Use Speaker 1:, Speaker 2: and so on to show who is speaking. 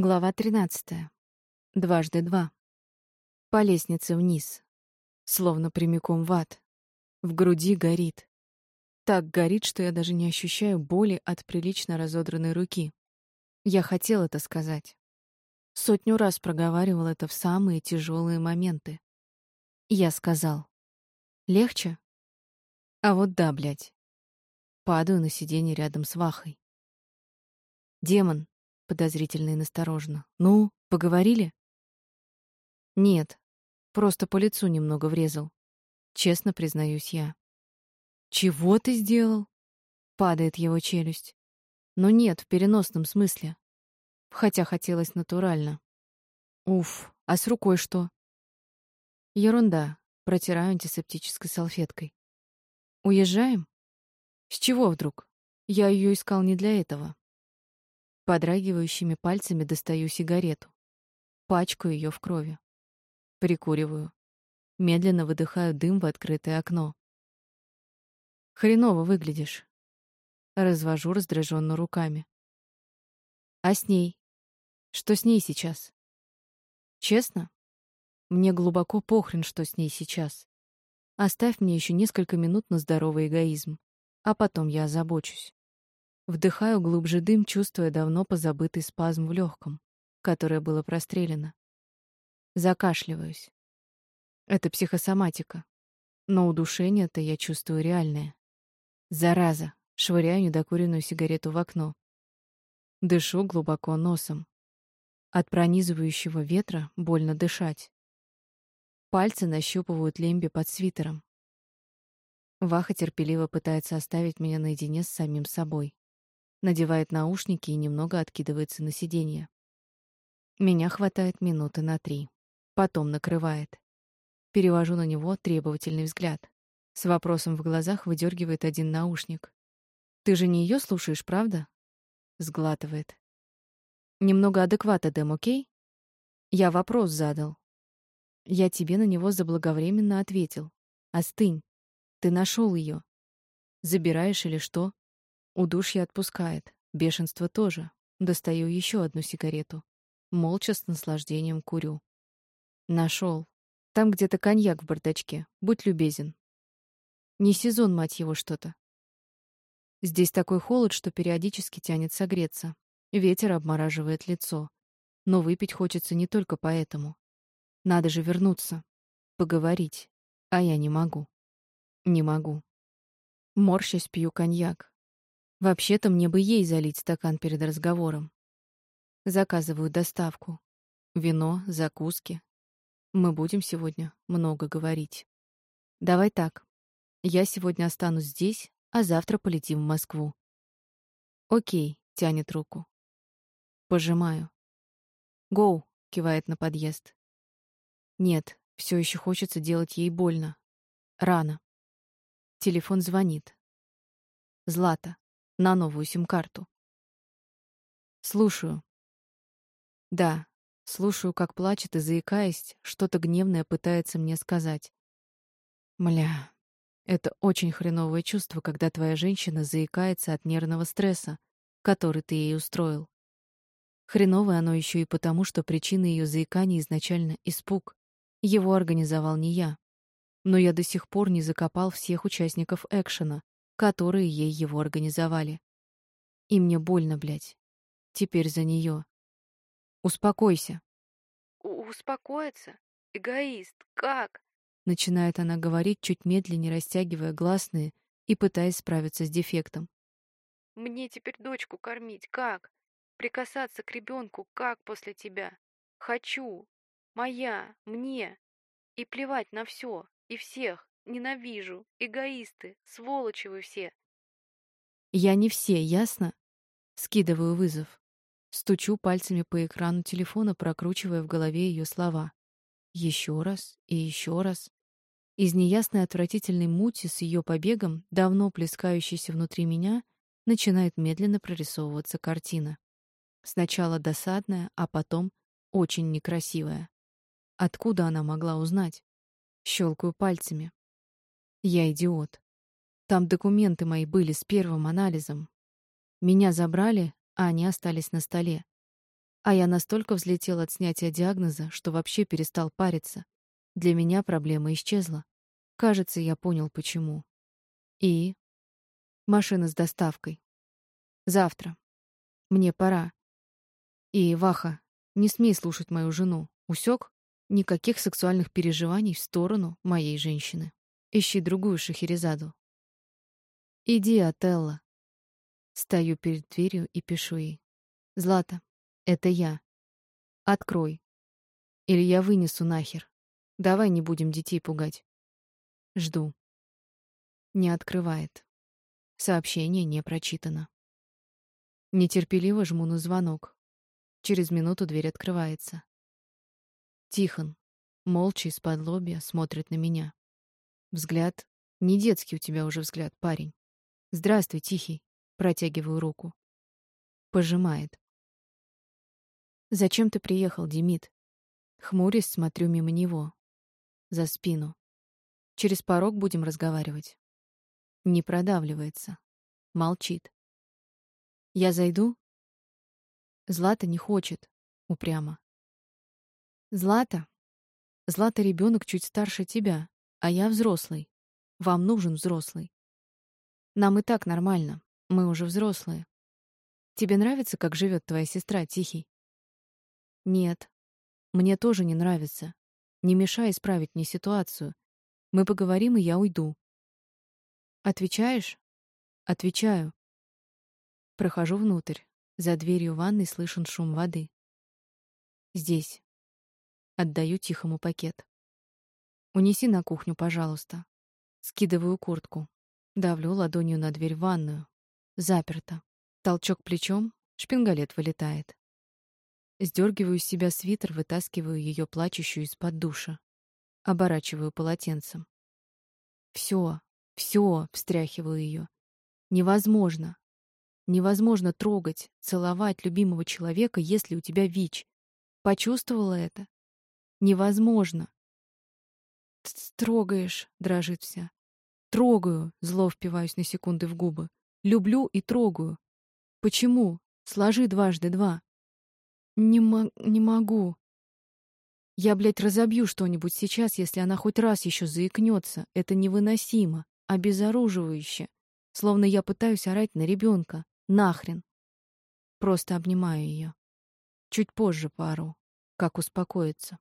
Speaker 1: Глава 13. Дважды два. По лестнице вниз, словно прямиком в ад. В груди горит. Так горит, что я даже не ощущаю боли от прилично разодранной руки. Я хотел это сказать. Сотню раз проговаривал это в самые тяжелые моменты. Я сказал: "Легче?" А вот да, блядь. Падаю на сиденье рядом с Вахой. Демон, подозрительно и настороженно. Ну, поговорили? Нет. Просто по лицу немного врезал. Честно признаюсь я. Чего ты сделал? Падает его челюсть. Но нет, в переносном смысле. Хотя хотелось натурально. Уф, а с рукой что? Ерунда. Протираю антисептической салфеткой. Уезжаем? С чего вдруг? Я ее искал не для этого. Подрагивающими пальцами достаю сигарету. Пачкаю ее в крови. Прикуриваю. Медленно выдыхаю дым в открытое окно. Хреново выглядишь. Развожу раздраженно руками. А с ней? Что с ней сейчас? Честно? Мне глубоко похрен, что с ней сейчас. Оставь мне еще несколько минут на здоровый эгоизм, а потом я озабочусь. Вдыхаю глубже дым, чувствуя давно позабытый спазм в легком, которое было прострелено. Закашливаюсь. Это психосоматика. Но удушение-то я чувствую реальное. Зараза. Швыряю недокуренную сигарету в окно. Дышу глубоко носом. От пронизывающего ветра больно дышать. Пальцы нащупывают лемби под свитером. Ваха терпеливо пытается оставить меня наедине с самим собой надевает наушники и немного откидывается на сиденье. Меня хватает минуты на три. Потом накрывает. Перевожу на него требовательный взгляд. С вопросом в глазах выдергивает один наушник. «Ты же не ее слушаешь, правда?» Сглатывает. «Немного адеквата, Дэм, окей?» Я вопрос задал. Я тебе на него заблаговременно ответил. Остынь. Ты нашел ее. Забираешь или что? Удушье отпускает, бешенство тоже. Достаю еще одну сигарету. Молча с наслаждением курю. Нашел. Там где-то коньяк в бардачке. Будь любезен. Не сезон, мать его, что-то. Здесь такой холод, что периодически тянет согреться. Ветер обмораживает лицо. Но выпить хочется не только поэтому. Надо же вернуться, поговорить. А я не могу. Не могу. Морщась пью коньяк. Вообще-то мне бы ей залить стакан перед разговором. Заказываю доставку. Вино, закуски. Мы будем сегодня много говорить. Давай так. Я сегодня останусь здесь, а завтра полетим в Москву. Окей, тянет руку. Пожимаю. Гоу, кивает на подъезд. Нет, все еще хочется делать ей больно. Рано. Телефон звонит. Злата на новую сим-карту. Слушаю. Да, слушаю, как плачет и заикаясь, что-то гневное пытается мне сказать. Мля, это очень хреновое чувство, когда твоя женщина заикается от нервного стресса, который ты ей устроил. Хреновое оно еще и потому, что причина ее заикания изначально испуг. Его организовал не я. Но я до сих пор не закопал всех участников экшена, которые ей его организовали. И мне больно, блядь. Теперь за нее. Успокойся.
Speaker 2: Успокоиться? Эгоист, как?
Speaker 1: Начинает она говорить, чуть медленнее растягивая гласные и пытаясь справиться с дефектом.
Speaker 2: Мне теперь дочку кормить как? Прикасаться к ребенку как после тебя? Хочу. Моя, мне. И плевать на все и всех. Ненавижу. Эгоисты. Сволочи вы все.
Speaker 1: Я не все, ясно? Скидываю вызов. Стучу пальцами по экрану телефона, прокручивая в голове ее слова. Еще раз и еще раз. Из неясной отвратительной мути с ее побегом, давно плескающейся внутри меня, начинает медленно прорисовываться картина. Сначала досадная, а потом очень некрасивая. Откуда она могла узнать? Щелкаю пальцами. Я идиот. Там документы мои были с первым анализом. Меня забрали, а они остались на столе. А я настолько взлетел от снятия диагноза, что вообще перестал париться. Для меня проблема исчезла. Кажется, я понял почему. И машина с доставкой. Завтра. Мне пора. И Ваха, не смей слушать мою жену. Усек? Никаких сексуальных переживаний в сторону моей женщины. Ищи другую Шахерезаду. Иди, Отелло. Стою перед дверью и пишу ей. Злата, это я. Открой. Или я вынесу нахер. Давай не будем детей пугать. Жду. Не открывает. Сообщение не прочитано. Нетерпеливо жму на звонок. Через минуту дверь открывается. Тихон, молча из-под лобья, смотрит на меня. Взгляд не детский у тебя уже взгляд, парень. Здравствуй, Тихий. Протягиваю руку. Пожимает. Зачем ты приехал, Демид? Хмурясь, смотрю мимо него. За спину. Через порог будем разговаривать. Не продавливается. Молчит. Я зайду? Злата не хочет. Упрямо. Злата? Злата ребенок чуть старше тебя, а я взрослый. Вам нужен взрослый. Нам и так нормально. Мы уже взрослые. Тебе нравится, как живет твоя сестра, Тихий? Нет. Мне тоже не нравится. Не мешай исправить мне ситуацию. Мы поговорим, и я уйду. Отвечаешь? Отвечаю. Прохожу внутрь. За дверью ванной слышен шум воды. Здесь. Отдаю тихому пакет. Унеси на кухню, пожалуйста. Скидываю куртку. Давлю ладонью на дверь в ванную. Заперто. Толчок плечом, шпингалет вылетает. Сдергиваю с себя свитер, вытаскиваю ее плачущую из-под душа. Оборачиваю полотенцем. Все, все, встряхиваю ее. Невозможно. Невозможно трогать, целовать любимого человека, если у тебя ВИЧ. Почувствовала это? Невозможно. Трогаешь, дрожит вся. Трогаю, зло впиваюсь на секунды в губы. Люблю и трогаю. Почему? Сложи дважды два. Не, мо не могу. Я, блядь, разобью что-нибудь сейчас, если она хоть раз еще заикнется. Это невыносимо, обезоруживающе. Словно я пытаюсь орать на ребенка. Нахрен. Просто обнимаю ее. Чуть позже пару, как успокоиться.